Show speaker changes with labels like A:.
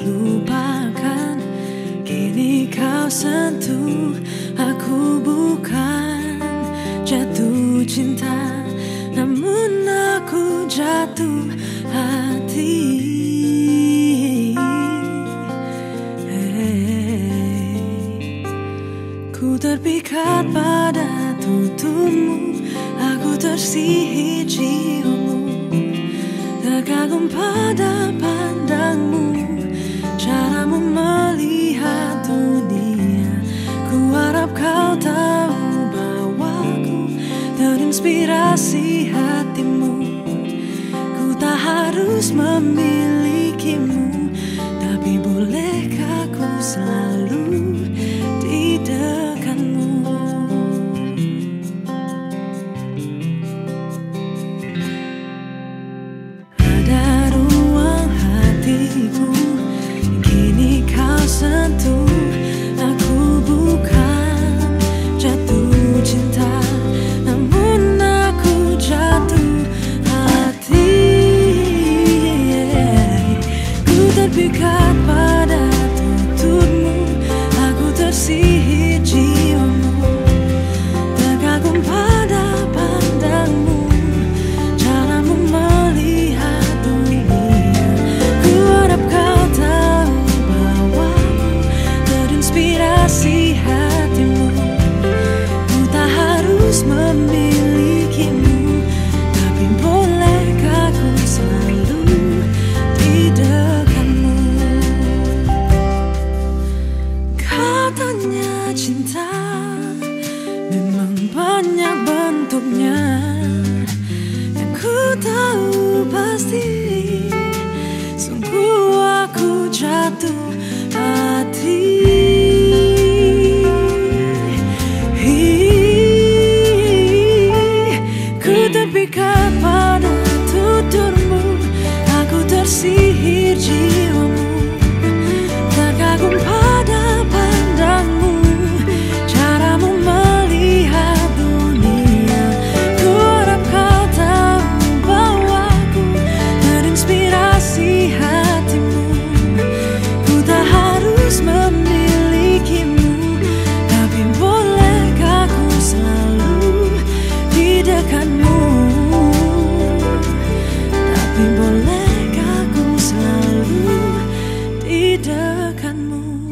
A: lupakan Kini kau sentuh Aku jatuh cinta Namun aku jatuh hati Hey. Ku terpikat pada tuturmu Aku tersihir ciummu Terkagum pada pandangmu Caramu Terinspirasi hatimu. Ku tak harus memilikimu Tapi bolehkah ku selalu di dekatmu Ada ruang hatiku Kini kau sentuh aku terpikat pada tuturmu Aku tersihir jiwamu di dekatmu.